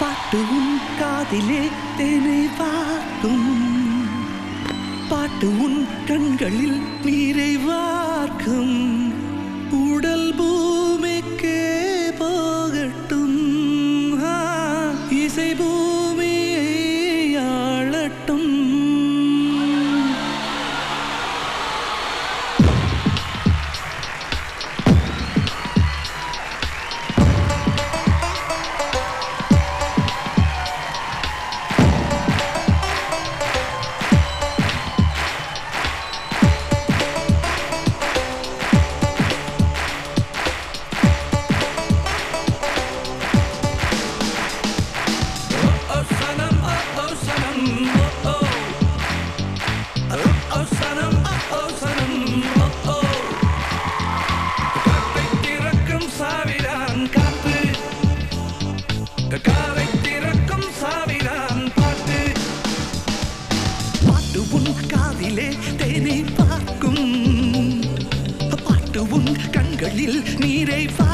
பாட்டு உன் காதிலே தேனை வார்க்கும் பாட்டு உன் கண்களில் நீரை வார்க்கும் கண்களில் நீரை பார்க்கும்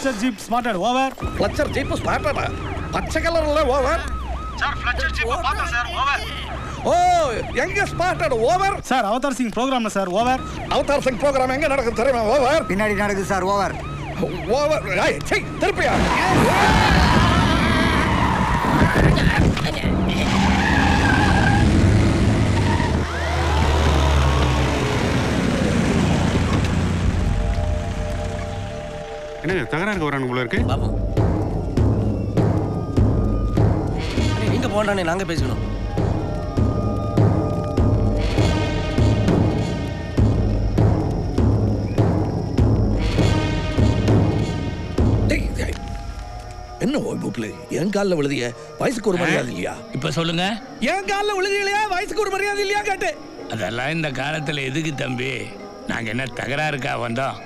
sir Fletcher jeep started over Fletcher jeep ஸ்மார்ட்டடா பச்சை கலர்ல ஓவர் சார் ஃப்ளஷர் ஜீப் பார்த்தேன் சார் ஓவர் ஓ எங்க started over sir Avtar Singh ப்ரோக்ராம்ல sir over Avtar Singh program எங்க நடக்குது தெரியுமா? ஓவர் பின்னாடி நடக்குது சார் ஓவர் ஓவர் ஏய் சீ திருப்பியா? என்னங்க தகராறுக்கு வரானுங்க போல இருக்கு? நீங்க போண்டானே நாங்க பேசணும் டேய், டேய். என்ன ஓய்வுப்புல என் காலில் விழுதிய வயசுக்கு ஒரு மரியாதை இல்லையா? இப்ப சொல்லுங்க. என் காலில் விழுதியா வயசுக்கு ஒரு மரியாதை இல்லையா? கேட்டு. அதெல்லாம் இந்த காலத்துல எதுக்கு தம்பி? நாங்க என்ன தகராறுக்கா வந்தோம்?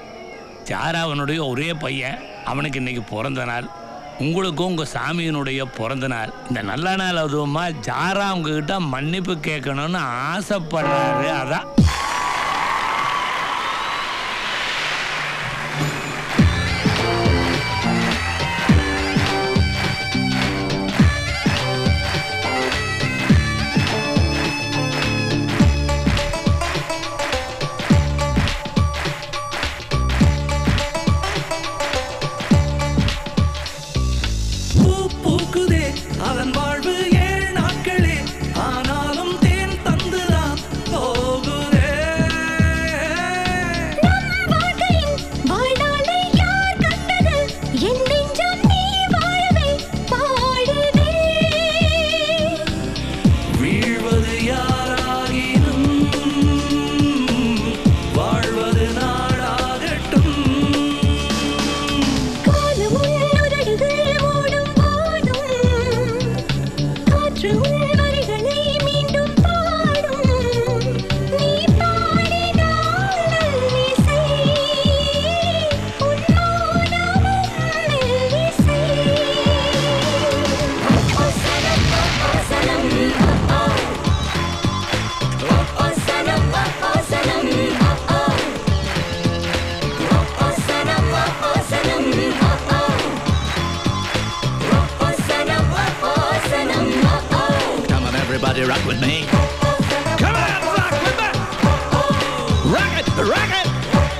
சாராவனுடைய ஒரே பையன் அவனுக்கு இன்னைக்கு பிறந்த நாள். உங்களுக்கும் உங்கள் சாமியினுடைய பிறந்த நாள். இந்த நல்ல நாள் அதுவுமா ஜாரா உங்ககிட்ட மன்னிப்பு கேட்கணும்னு ஆசைப்படுறாரு. அதான். Rocket!